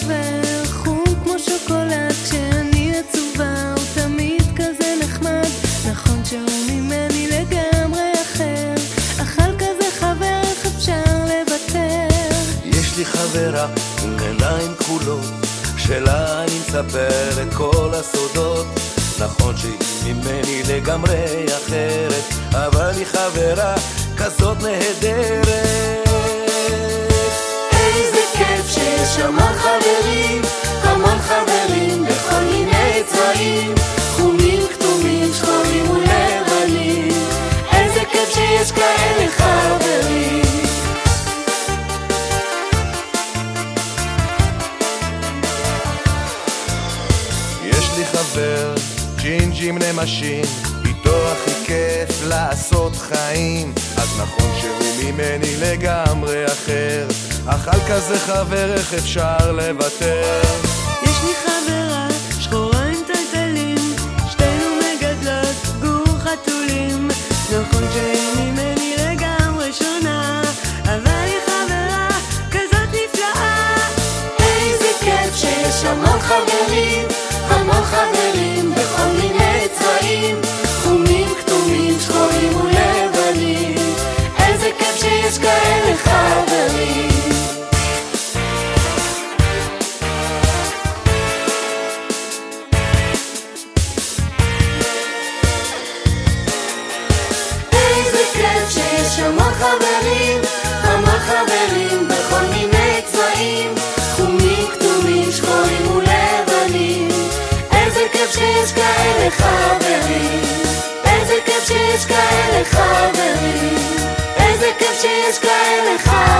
חבר חום כמו שוקולד כשאני עצובה הוא תמיד כזה נחמד. נכון שהוא ממני לגמרי אחר אכל כזה חבר איך אפשר לוותר? יש לי חברה עם עיניים כחולות שלה אני מספר את כל הסודות. נכון שהיא ממני לגמרי אחרת אבל היא חברה כזאת נהדרת. איזה כיף שיש המון חברים, צבעים חומים, כתומים, שחורים ולבנים איזה כיף שיש כאלה חברים יש לי חבר, ג'ינג'ים נמשים, איתו הכי כיף לעשות חיים. אז נכון שהוא ממני לגמרי אחר, אכל כזה חבר, איך אפשר לוותר? יש לי חברה חברים המון חברים בכל מיני צבעים. חומים, כתומים, שחורים ולבנים. איזה כיף שיש כאלה חברים שיש חברים, המון חברים שיש כאלה חברים איזה כיף שיש כאלה חברים איזה כיף שיש כאלה חברים